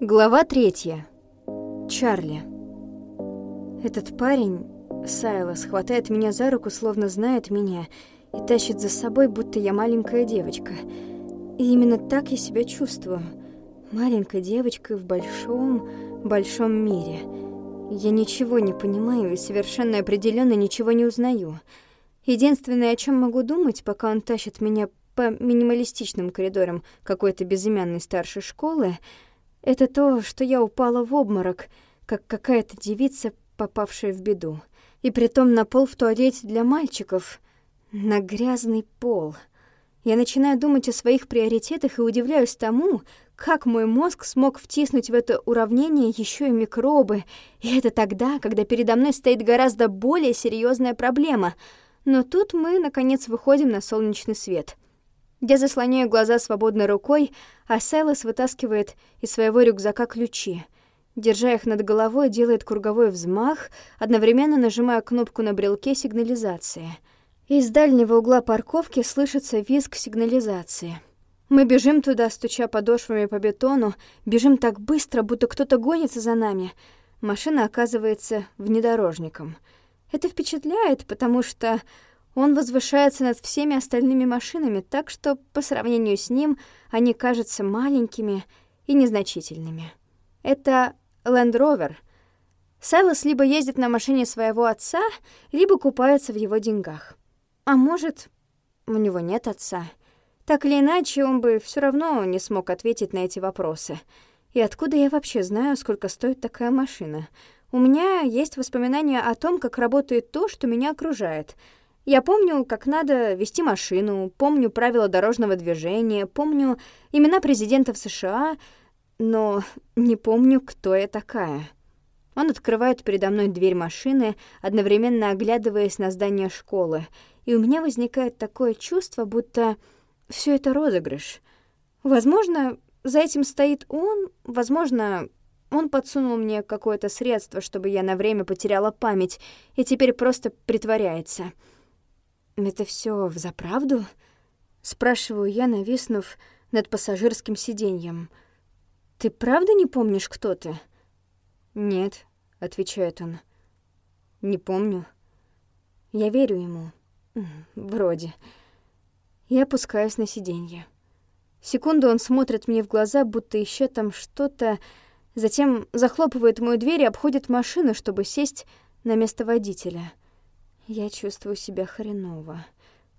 Глава третья. Чарли. Этот парень, Сайлас, хватает меня за руку, словно знает меня, и тащит за собой, будто я маленькая девочка. И именно так я себя чувствую. Маленькой девочкой в большом, большом мире. Я ничего не понимаю и совершенно определенно ничего не узнаю. Единственное, о чем могу думать, пока он тащит меня по минималистичным коридорам какой-то безымянной старшей школы, это то, что я упала в обморок, как какая-то девица, попавшая в беду. И притом на пол в туалете для мальчиков, на грязный пол. Я начинаю думать о своих приоритетах и удивляюсь тому, как мой мозг смог втиснуть в это уравнение еще и микробы, и это тогда, когда передо мной стоит гораздо более серьезная проблема. Но тут мы, наконец, выходим на солнечный свет. Я заслоняю глаза свободной рукой, а Сайлос вытаскивает из своего рюкзака ключи. Держа их над головой, делает круговой взмах, одновременно нажимая кнопку на брелке сигнализации. Из дальнего угла парковки слышится визг сигнализации. Мы бежим туда, стуча подошвами по бетону, бежим так быстро, будто кто-то гонится за нами. Машина оказывается внедорожником. Это впечатляет, потому что он возвышается над всеми остальными машинами, так что по сравнению с ним они кажутся маленькими и незначительными. Это Land Rover. Сайлос либо ездит на машине своего отца, либо купается в его деньгах. А может, у него нет отца — так или иначе, он бы все равно не смог ответить на эти вопросы. И откуда я вообще знаю, сколько стоит такая машина? У меня есть воспоминания о том, как работает то, что меня окружает. Я помню, как надо вести машину, помню правила дорожного движения, помню имена президентов США, но не помню, кто я такая. Он открывает передо мной дверь машины, одновременно оглядываясь на здание школы, и у меня возникает такое чувство, будто все это розыгрыш. Возможно, за этим стоит он, возможно, он подсунул мне какое-то средство, чтобы я на время потеряла память, и теперь просто притворяется. «Это все взаправду?» — спрашиваю я, нависнув над пассажирским сиденьем. «Ты правда не помнишь, кто ты?» «Нет», — отвечает он. «Не помню». Я верю ему. Вроде. Я опускаюсь на сиденье. Секунду он смотрит мне в глаза, будто ищет там что-то, затем захлопывает мою дверь и обходит машину, чтобы сесть на место водителя. Я чувствую себя хреново,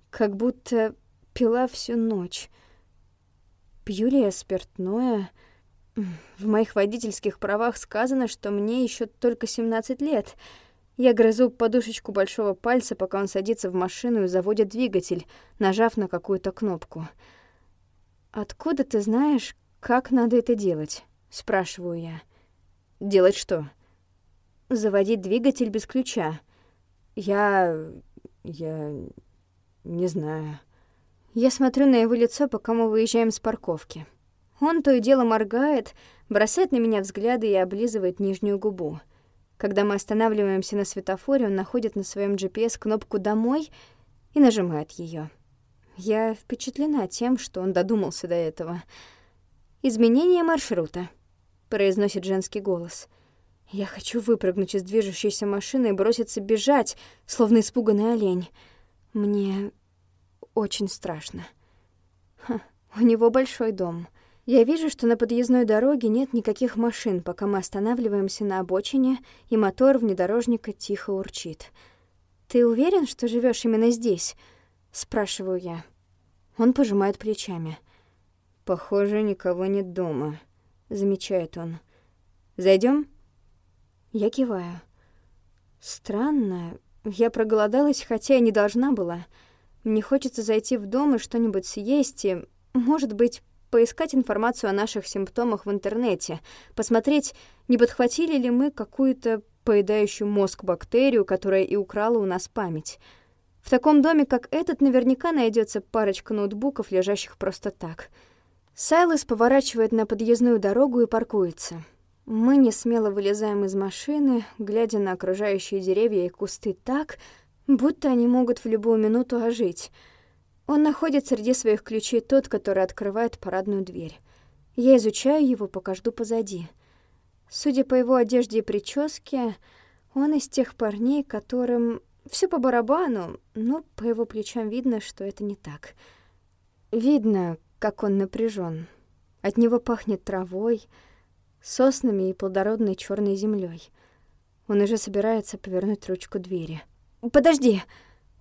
как будто пила всю ночь. Пью ли я спиртное? В моих водительских правах сказано, что мне еще только 17 лет — я грызу подушечку большого пальца, пока он садится в машину и заводит двигатель, нажав на какую-то кнопку. «Откуда ты знаешь, как надо это делать?» — спрашиваю я. «Делать что?» «Заводить двигатель без ключа». «Я... я... не знаю». Я смотрю на его лицо, пока мы выезжаем с парковки. Он то и дело моргает, бросает на меня взгляды и облизывает нижнюю губу — когда мы останавливаемся на светофоре, он находит на своем GPS кнопку «Домой» и нажимает ее. Я впечатлена тем, что он додумался до этого. «Изменение маршрута», — произносит женский голос. Я хочу выпрыгнуть из движущейся машины и броситься бежать, словно испуганный олень. Мне очень страшно. Ха, у него большой дом. Я вижу, что на подъездной дороге нет никаких машин, пока мы останавливаемся на обочине, и мотор внедорожника тихо урчит. «Ты уверен, что живешь именно здесь?» — спрашиваю я. Он пожимает плечами. «Похоже, никого нет дома», — замечает он. Зайдем? Я киваю. Странно. Я проголодалась, хотя и не должна была. Мне хочется зайти в дом и что-нибудь съесть, и, может быть, поискать информацию о наших симптомах в интернете, посмотреть, не подхватили ли мы какую-то поедающую мозг бактерию, которая и украла у нас память. В таком доме, как этот, наверняка найдется парочка ноутбуков, лежащих просто так. Сайлос поворачивает на подъездную дорогу и паркуется. Мы не смело вылезаем из машины, глядя на окружающие деревья и кусты так, будто они могут в любую минуту ожить — он находит среди своих ключей тот, который открывает парадную дверь. Я изучаю его, пока жду позади. Судя по его одежде и прическе, он из тех парней, которым все по барабану, но по его плечам видно, что это не так. Видно, как он напряжен. От него пахнет травой, соснами и плодородной черной землей. Он уже собирается повернуть ручку двери. «Подожди!»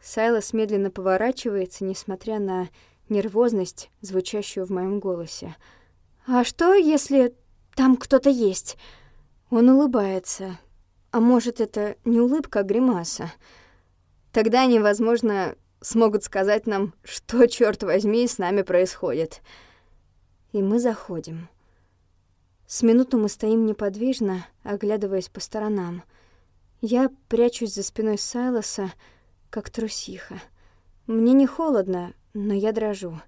Сайлос медленно поворачивается, несмотря на нервозность, звучащую в моем голосе. «А что, если там кто-то есть?» Он улыбается. А может, это не улыбка, а гримаса? Тогда они, возможно, смогут сказать нам, что, черт возьми, с нами происходит. И мы заходим. С минуту мы стоим неподвижно, оглядываясь по сторонам. Я прячусь за спиной Сайлоса, как трусиха. Мне не холодно, но я дрожу.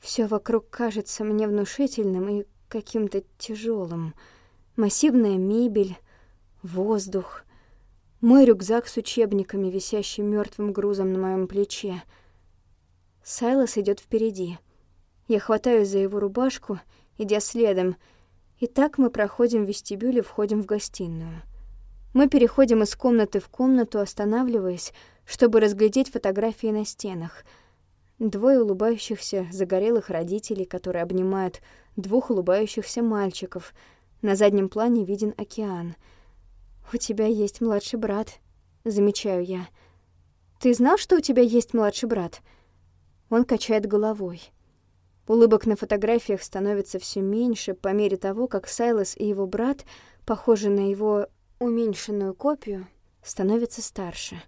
Все вокруг кажется мне внушительным и каким-то тяжелым. Массивная мебель, воздух, мой рюкзак с учебниками, висящий мертвым грузом на моем плече. Сайлос идет впереди. Я хватаюсь за его рубашку, идя следом, и так мы проходим вестибюль и входим в гостиную. Мы переходим из комнаты в комнату, останавливаясь, чтобы разглядеть фотографии на стенах. Двое улыбающихся загорелых родителей, которые обнимают двух улыбающихся мальчиков. На заднем плане виден океан. «У тебя есть младший брат», — замечаю я. «Ты знал, что у тебя есть младший брат?» Он качает головой. Улыбок на фотографиях становится все меньше по мере того, как Сайлос и его брат, похожи на его уменьшенную копию, становятся старше.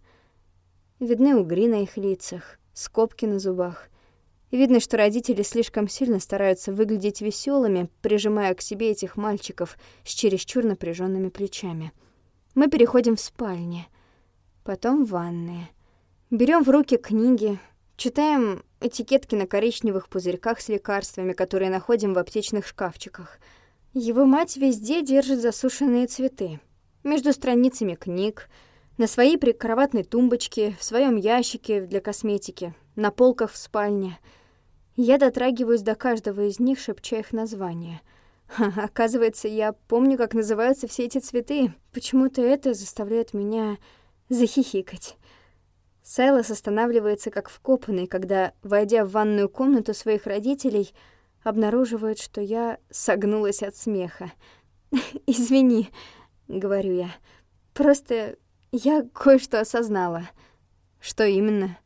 Видны угри на их лицах, скобки на зубах. Видно, что родители слишком сильно стараются выглядеть веселыми, прижимая к себе этих мальчиков с чересчур напряженными плечами. Мы переходим в спальни, потом в ванные. Берем в руки книги, читаем этикетки на коричневых пузырьках с лекарствами, которые находим в аптечных шкафчиках. Его мать везде держит засушенные цветы — между страницами книг, на своей прикроватной тумбочке, в своем ящике для косметики, на полках в спальне. Я дотрагиваюсь до каждого из них, шепча их название. Ха, оказывается, я помню, как называются все эти цветы. Почему-то это заставляет меня захихикать. Сайлос останавливается как вкопанный, когда, войдя в ванную комнату своих родителей, обнаруживает, что я согнулась от смеха. «Извини», — говорю я. «Просто я кое-что осознала». «Что именно?»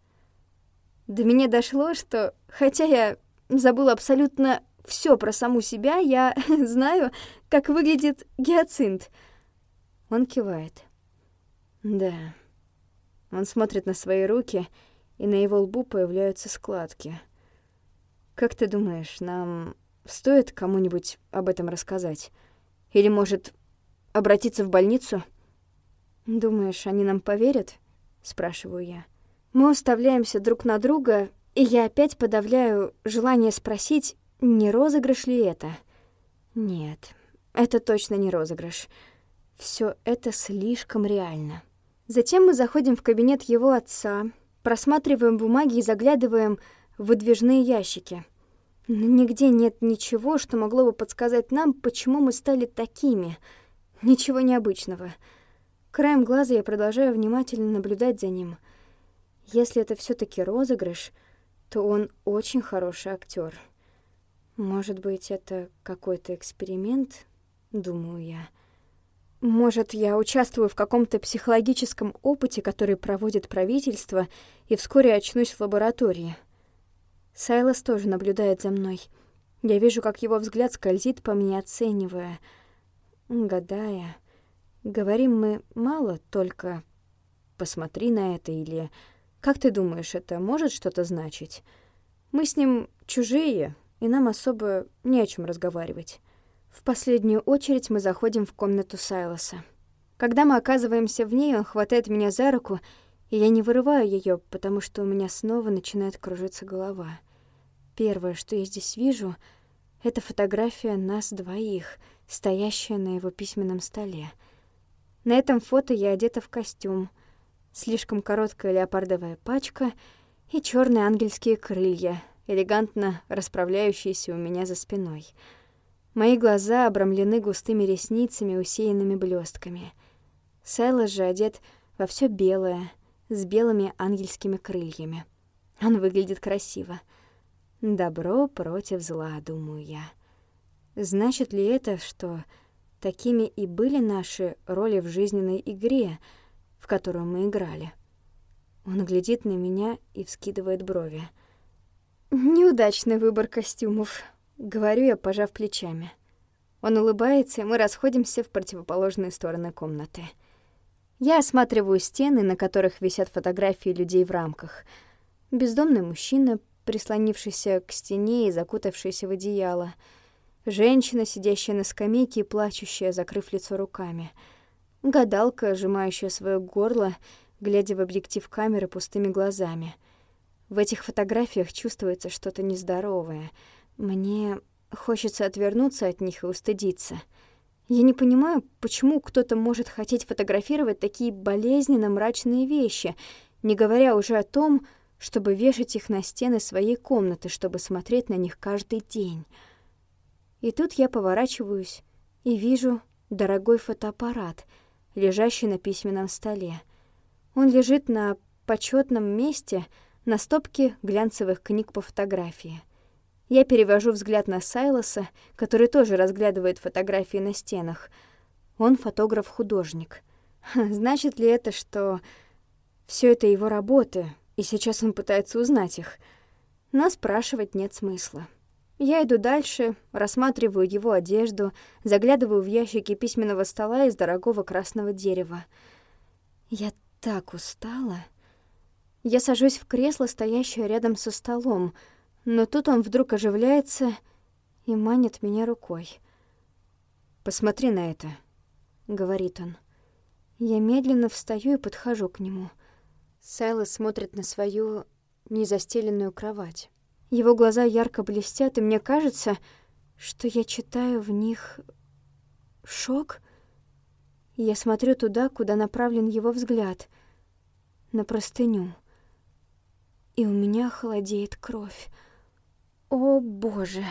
До меня дошло, что, хотя я забыла абсолютно все про саму себя, я знаю, как выглядит гиацинт. Он кивает. Да. Он смотрит на свои руки, и на его лбу появляются складки. Как ты думаешь, нам стоит кому-нибудь об этом рассказать? Или, может, обратиться в больницу? Думаешь, они нам поверят? Спрашиваю я. Мы уставляемся друг на друга, и я опять подавляю желание спросить, не розыгрыш ли это. Нет, это точно не розыгрыш. Все это слишком реально. Затем мы заходим в кабинет его отца, просматриваем бумаги и заглядываем в выдвижные ящики. Но нигде нет ничего, что могло бы подсказать нам, почему мы стали такими — Ничего необычного. Краем глаза я продолжаю внимательно наблюдать за ним. Если это все таки розыгрыш, то он очень хороший актер. Может быть, это какой-то эксперимент, думаю я. Может, я участвую в каком-то психологическом опыте, который проводит правительство, и вскоре очнусь в лаборатории. Сайлос тоже наблюдает за мной. Я вижу, как его взгляд скользит по мне, оценивая — гадая. Говорим мы мало, только «посмотри на это» или «как ты думаешь, это может что-то значить?» Мы с ним чужие, и нам особо не о чем разговаривать. В последнюю очередь мы заходим в комнату Сайлоса. Когда мы оказываемся в ней, он хватает меня за руку, и я не вырываю ее, потому что у меня снова начинает кружиться голова. Первое, что я здесь вижу, — это фотография нас двоих — стоящая на его письменном столе. На этом фото я одета в костюм, слишком короткая леопардовая пачка и черные ангельские крылья, элегантно расправляющиеся у меня за спиной. Мои глаза обрамлены густыми ресницами, усеянными блестками. Сайлос же одет во все белое, с белыми ангельскими крыльями. Он выглядит красиво. Добро против зла, думаю я. Значит ли это, что такими и были наши роли в жизненной игре, в которую мы играли? Он глядит на меня и вскидывает брови. «Неудачный выбор костюмов», — говорю я, пожав плечами. Он улыбается, и мы расходимся в противоположные стороны комнаты. Я осматриваю стены, на которых висят фотографии людей в рамках. Бездомный мужчина, прислонившийся к стене и закутавшийся в одеяло. Женщина, сидящая на скамейке и плачущая, закрыв лицо руками. Гадалка, сжимающая свое горло, глядя в объектив камеры пустыми глазами — в этих фотографиях чувствуется что-то нездоровое. Мне хочется отвернуться от них и устыдиться. Я не понимаю, почему кто-то может хотеть фотографировать такие болезненно мрачные вещи, не говоря уже о том, чтобы вешать их на стены своей комнаты, чтобы смотреть на них каждый день. И тут я поворачиваюсь и вижу дорогой фотоаппарат, лежащий на письменном столе. Он лежит на почетном месте — на стопке глянцевых книг по фотографии. Я перевожу взгляд на Сайлоса, который тоже разглядывает фотографии на стенах. Он фотограф-художник. Значит ли это, что все это его работы, и сейчас он пытается узнать их? Но спрашивать нет смысла. Я иду дальше, рассматриваю его одежду, заглядываю в ящики письменного стола из дорогого красного дерева. Я так устала. Я сажусь в кресло, стоящее рядом со столом, но тут он вдруг оживляется и манит меня рукой. «Посмотри на это», — говорит он. Я медленно встаю и подхожу к нему. Сайлос смотрит на свою незастеленную кровать. Его глаза ярко блестят, и мне кажется, что я читаю в них шок. Я смотрю туда, куда направлен его взгляд, на простыню и у меня холодеет кровь. О, боже!